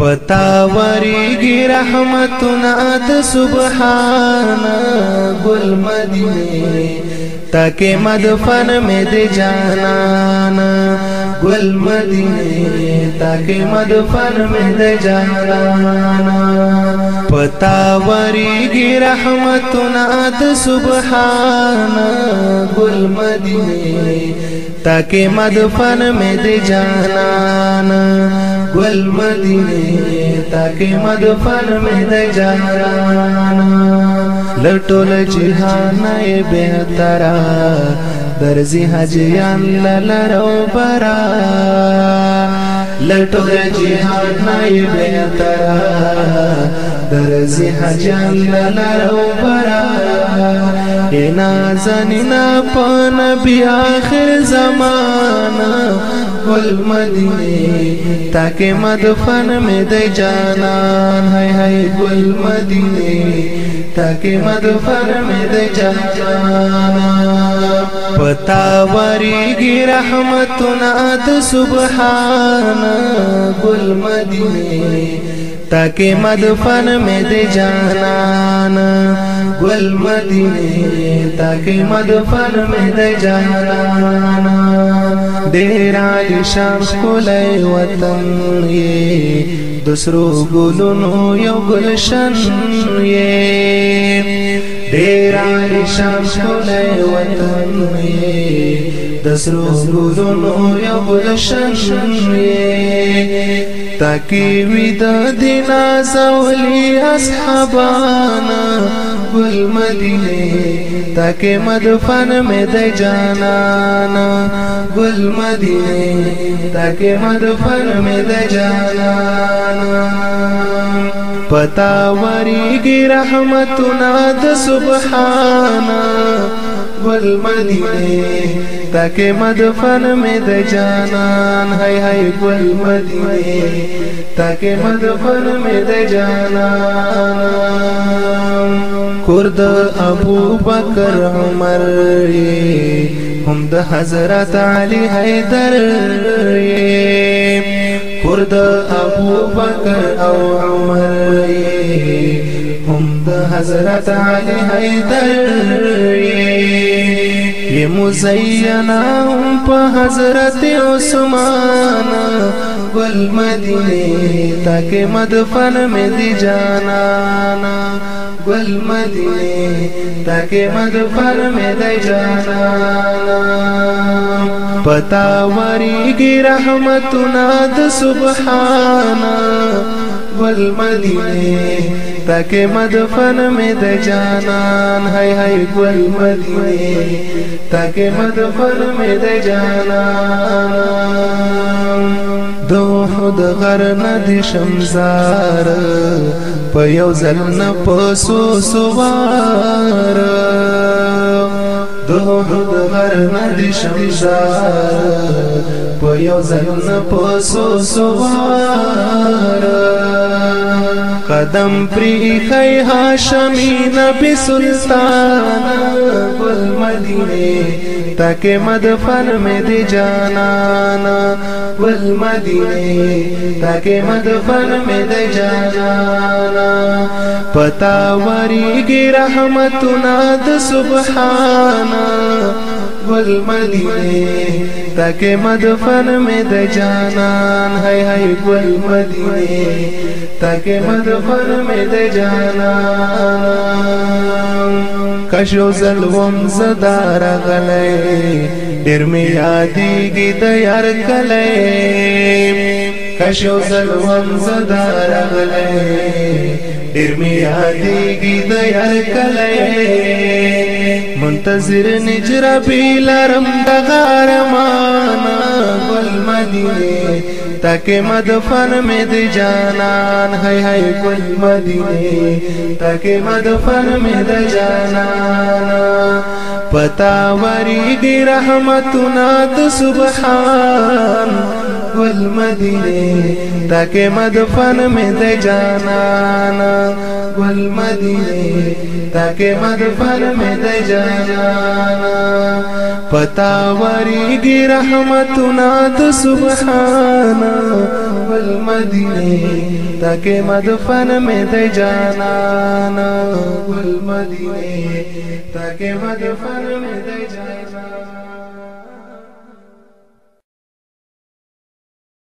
پتا وریږي رحمتنا د سبحان گل مدینه تاکه مدفن مې د جانان گل مدینه تاکه مدفن مې د جانان پتا وریږي رحمتنا د سبحان گل مدینه تاکي مدفن مې د جانان گل مدینه تاکي مدفن مې د جانان لټول جهان یې بهترا درځي حجیان للرو برا لټول جهان یې بهترا درزی حجان للرو برا اینا زنینا پا نبی آخر زمانا والمدینه تاکہ مدفن میں دی جانان ہے ہے والمدینه تاکي مدفر مې د جانا پتا وريږي رحمتنا د سبحان ګل مدینه تاکہ مدفن میں دے جانا گل مدینے تاکہ مدفن میں دانا ڈرالی شمس کو لے وطن یہ دوسرو گلنو یو گلشن یہ دیرا شام کلے کو لے دسرو ګلونو یو جشن تاکی وی د دینا زولی اصحابانا گل مدینه تاکی مدفن می د جانانا گل مدینه تاکی مدفن می د جانانا پتا وری گی رحمتنا د سبحانا والمدینے تاکہ مدفن میں دے جانان ہائے ہائے والمدینے تاکہ مدفن میں دے جانان کرد ابو بکر عمر ہم دا حضرت علی حیدر کرد ابو بکر او عمر ہم دا حضرت علی حیدر ہم حضرت علی حیدر مزینا ہم پا حضرت عثمان والمدینہ تاکہ مدفن میں دی جانا والمدینہ تاکہ مدفن میں دی جانا پتا واری گی رحمتنا دا سبحانا والمدینہ تاکه مدفن می د جانان های های گل مدینه تاکه مدفن می د جانان دو خود غر ندی شمزار په یو ځل نه پسو سوار دو خود غر ندی شمزار په یو ځل نه پسو سوار قدم پری خی ہاشمی نبی سلطان گل مدینے تک مدفن میں دی جانانا گل مدینے تک مدفن میں دی جانانا پتا وری گی رحمتنا د سبحانا مدینے تاکہ مدفن میں د جانان ہائی گول مدینے تاکہ مدفن میں د جانان کشو زدار غلے دیر میں یادی گی دیار کلے کشو زدار دیر میں یادی گی دیار کلے منتظر نجر بیلرم دغارمانا گل مدینه تاکہ مدفن میں دی جانان ہے ہے گل مدینے تاکہ مدفن میں دی جانان پتا وری گی رحمتنا تو سبحان گل مدینے تاکہ مدفن میں دی جانان والمدینے تاکہ مدفر میں دے جانا پتا وری رحمتنا تو سبحانا والمدینے تاکہ مدفر میں دے جانا تاکہ مدفر میں دے جانا